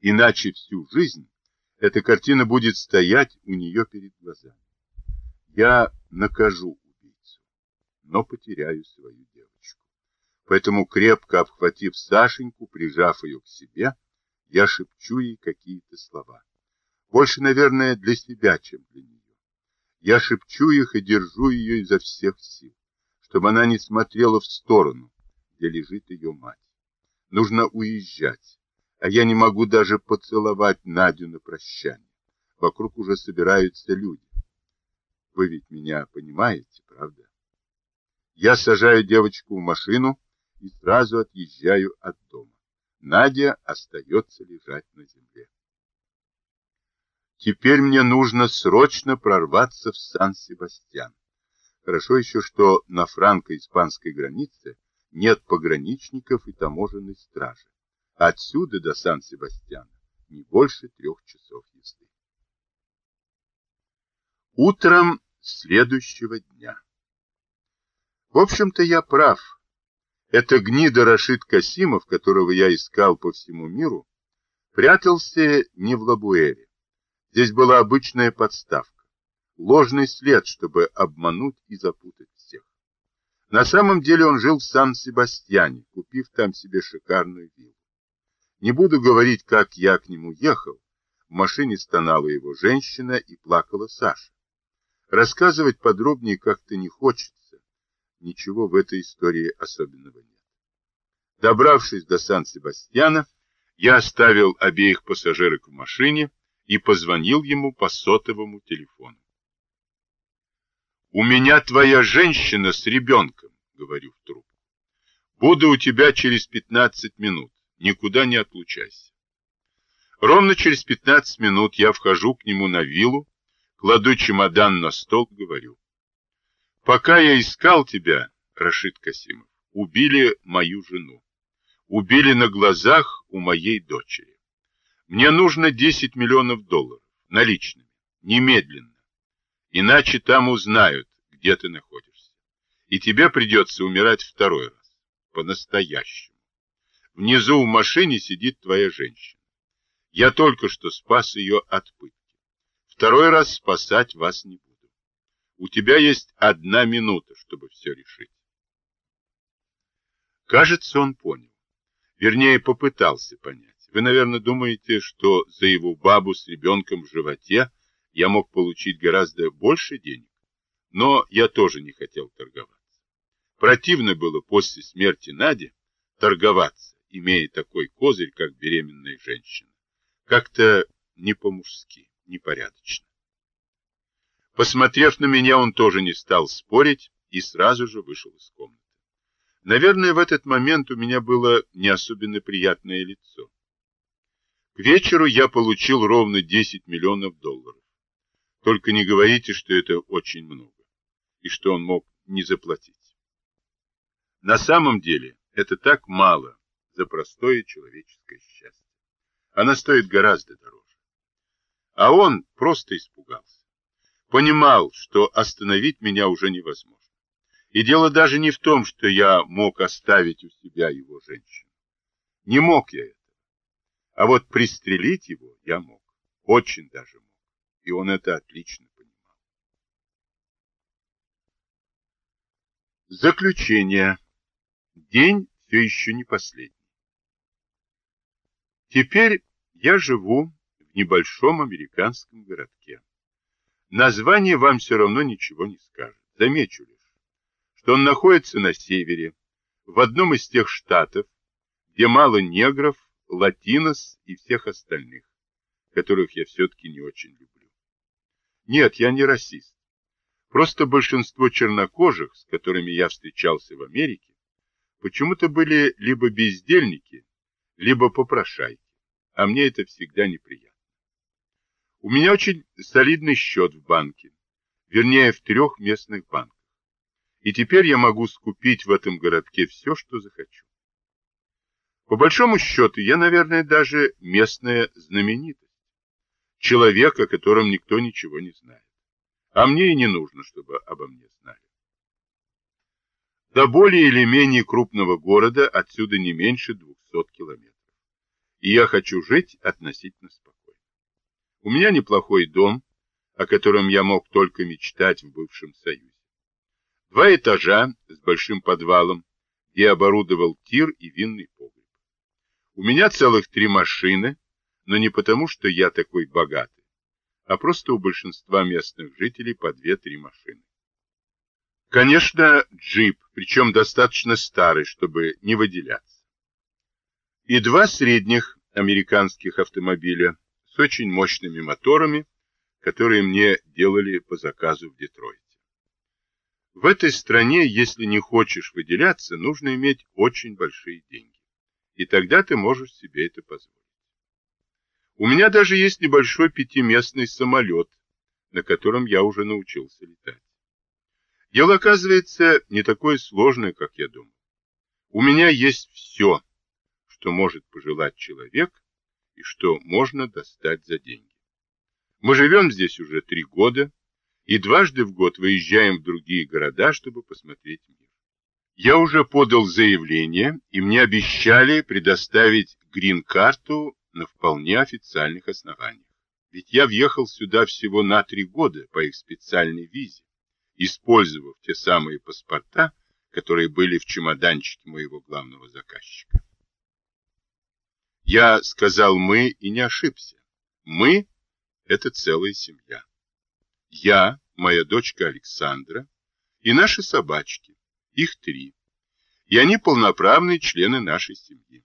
Иначе всю жизнь эта картина будет стоять у нее перед глазами. Я накажу убийцу, но потеряю свою девочку. Поэтому, крепко обхватив Сашеньку, прижав ее к себе, я шепчу ей какие-то слова. Больше, наверное, для себя, чем для нее. Я шепчу их и держу ее изо всех сил, чтобы она не смотрела в сторону, где лежит ее мать. Нужно уезжать, а я не могу даже поцеловать Надю на прощание. Вокруг уже собираются люди. Вы ведь меня понимаете, правда? Я сажаю девочку в машину и сразу отъезжаю от дома. Надя остается лежать на земле. Теперь мне нужно срочно прорваться в Сан-Себастьян. Хорошо еще, что на франко-испанской границе нет пограничников и таможенной стражи. Отсюда до Сан-Себастьяна не больше трех часов езды. Утром следующего дня. В общем-то, я прав. Это гнида Рашид Касимов, которого я искал по всему миру, прятался не в Лабуэре. Здесь была обычная подставка, ложный след, чтобы обмануть и запутать всех. На самом деле он жил в Сан-Себастьяне, купив там себе шикарную виллу. Не буду говорить, как я к нему ехал. В машине стонала его женщина и плакала Саша. Рассказывать подробнее как-то не хочется. Ничего в этой истории особенного нет. Добравшись до Сан-Себастьяна, я оставил обеих пассажирок в машине и позвонил ему по сотовому телефону. «У меня твоя женщина с ребенком», — говорю в трубку. «Буду у тебя через 15 минут. Никуда не отлучайся». Ровно через 15 минут я вхожу к нему на виллу, кладу чемодан на стол, говорю. «Пока я искал тебя, Рашид Касимов, убили мою жену. Убили на глазах у моей дочери. Мне нужно 10 миллионов долларов наличными, немедленно. Иначе там узнают, где ты находишься. И тебе придется умирать второй раз. По-настоящему. Внизу в машине сидит твоя женщина. Я только что спас ее от пытки. Второй раз спасать вас не буду. У тебя есть одна минута, чтобы все решить. Кажется, он понял. Вернее, попытался понять. Вы, наверное, думаете, что за его бабу с ребенком в животе я мог получить гораздо больше денег, но я тоже не хотел торговаться. Противно было после смерти Нади торговаться, имея такой козырь, как беременная женщина. Как-то не по-мужски, непорядочно. Посмотрев на меня, он тоже не стал спорить и сразу же вышел из комнаты. Наверное, в этот момент у меня было не особенно приятное лицо. К вечеру я получил ровно 10 миллионов долларов. Только не говорите, что это очень много, и что он мог не заплатить. На самом деле это так мало за простое человеческое счастье. Она стоит гораздо дороже. А он просто испугался. Понимал, что остановить меня уже невозможно. И дело даже не в том, что я мог оставить у себя его женщину. Не мог я этого. А вот пристрелить его я мог. Очень даже мог и он это отлично понимал. Заключение. День все еще не последний. Теперь я живу в небольшом американском городке. Название вам все равно ничего не скажет. Замечу лишь, что он находится на севере, в одном из тех штатов, где мало негров, латинос и всех остальных, которых я все-таки не очень люблю. Нет, я не расист. Просто большинство чернокожих, с которыми я встречался в Америке, почему-то были либо бездельники, либо попрошайки, а мне это всегда неприятно. У меня очень солидный счет в банке, вернее, в трех местных банках. И теперь я могу скупить в этом городке все, что захочу. По большому счету, я, наверное, даже местная знаменитость человек, о котором никто ничего не знает. А мне и не нужно, чтобы обо мне знали. До более или менее крупного города отсюда не меньше 200 километров. И я хочу жить относительно спокойно. У меня неплохой дом, о котором я мог только мечтать в бывшем Союзе. Два этажа с большим подвалом, где оборудовал тир и винный погреб. У меня целых три машины, но не потому, что я такой богатый, а просто у большинства местных жителей по две-три машины. Конечно, джип, причем достаточно старый, чтобы не выделяться. И два средних американских автомобиля с очень мощными моторами, которые мне делали по заказу в Детройте. В этой стране, если не хочешь выделяться, нужно иметь очень большие деньги. И тогда ты можешь себе это позволить. У меня даже есть небольшой пятиместный самолет, на котором я уже научился летать. Дело, оказывается, не такое сложное, как я думал. У меня есть все, что может пожелать человек и что можно достать за деньги. Мы живем здесь уже три года, и дважды в год выезжаем в другие города, чтобы посмотреть мир. Я уже подал заявление, и мне обещали предоставить грин-карту на вполне официальных основаниях. Ведь я въехал сюда всего на три года по их специальной визе, использовав те самые паспорта, которые были в чемоданчике моего главного заказчика. Я сказал «мы» и не ошибся. «Мы» — это целая семья я, моя дочка Александра и наши собачки, их три. И они полноправные члены нашей семьи.